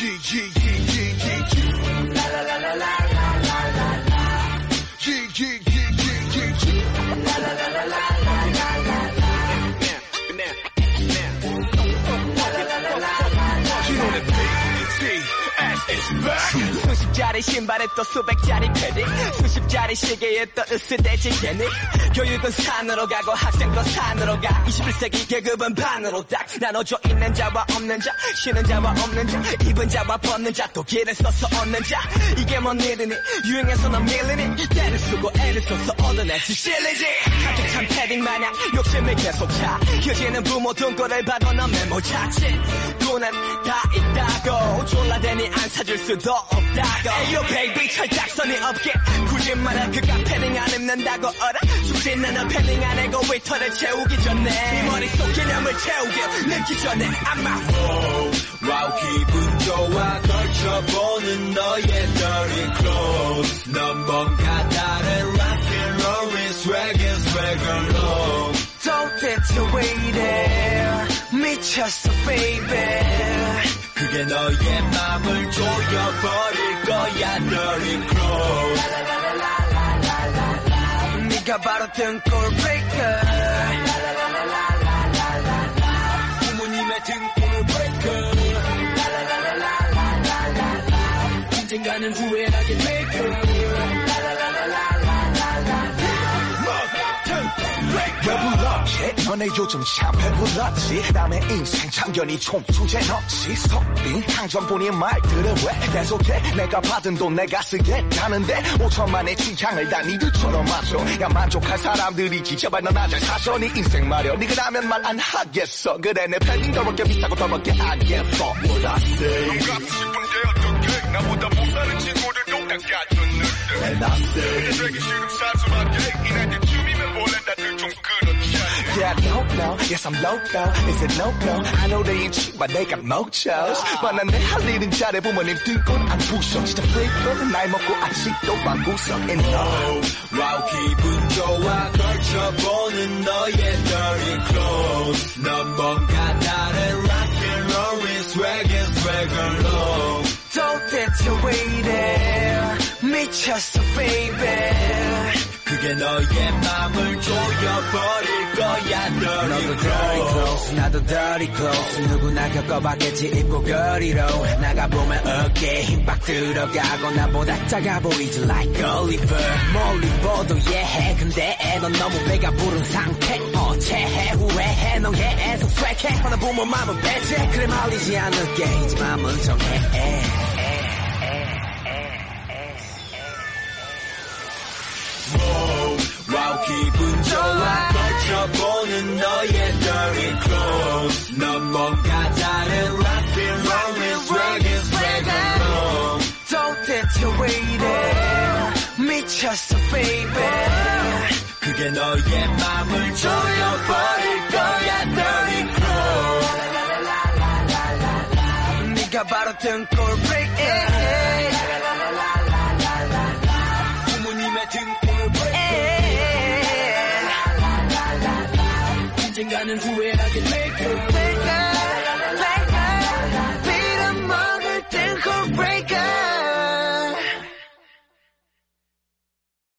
Yeah, yeah, yeah, yeah, yeah, yeah. La la la la la la la la. Yeah, yeah, yeah, yeah, yeah, yeah. La la la la la la la. Now, now, now. La la la la la la. She on it. 수십짜리 신발에 또 수백짜리 패딩 수십짜리 시계에 또 으스대지 개니 교육은 산으로 가고 학생도 산으로 가. 21세기 계급은 반으로 딱 나눠져 있는 자와 없는 자 있는 자와 없는 자 입은 자와 벗은 자 또 기를 써서 얻는 자. 이게 뭔 일이니? 유행에서는 밀리니? 떼를 쓰고 애를 써서 얻어냈지. 찔리지. 가득 찬 패딩 마냥 욕심이 계속 차. 휘어지는 부모 등골을 봐도 넌 메모 자칫 돈은 다 사줄 수도 없다고. Ayo baby 철딱서니 없게. 굴지 말아 그깟 패딩 안 입는다고 얼어 죽진 않아 패딩 안에 거위털을 채우기 전에. 니 머릿속 개념을 채우길 늦기 전에. 아마. 와우 기분 좋아 걸쳐보는 너의 dirty clothes. 넌 뭔가 다른 rock and roll swag and swagger low. 도대체 왜 이래 미쳤어 baby 그게 너의 맘을 조여버릴 거야 dirty clothes 네가 바로 등골 breaker 부모님의 등골 breaker 언젠가는 후회 너네 요즘 참 배불렀지? 남의 인생 참견이 총투제 넣지 속빈 항정본인 말들을 왜 계속해? 내가 받은 돈 내가 쓰겠다는데 5천만의 취향을 다 니들처럼 맞춰. 야 만족할 사람들이 지켜봐 넌 아잘 사셔 네 인생 말여 니가 나면 말 안 하겠어. 그래 내 팬인 더럽게 비싸고 더럽게 What I say 싶은데 어떡해 나보다 못 사는 다 갖췄는데 And I say 근데. 되기 싫음 사소하 Yeah, I don't know. Yes, I'm loco. Is it loco? I know they ain't cheap, but they got mochos. But 난내할 일은 잘해 부모님 등골 안 부셔. 진짜 freak 날 먹고 아직도 방구석 in love. 와우 기분 좋아 걸쳐보는 너의 dirty clothes 넌 뭔가 다른 rock and roll swag and swagger low 도대체 왜 이래 미쳤어 baby 그게 너의 맘을 조여버릴 거야 dirty clothes 나도 dirty clothes. 누구나 겪어봤겠지 입고 거리로. 나가보면 어깨에 힘빡 들어가고 나보다 작아 보이지 like Oliver 멀리 보도 예해. 근데 넌 너무 배가 부른 상태. 어체해 후회해 넌 계속 swag해 하나 부모 맘은 배제. 그래 말리지 않을게. 이제 맘은 정해 뭔가 다른 rock and roll swag and swagger low 도대체 왜 이래 미쳤어 baby 그게 너의 맘을 조여버릴 거야 dirty clothes 네가 바로 등골 breaker 부모님의 등골 break 언젠가는 후회하게 될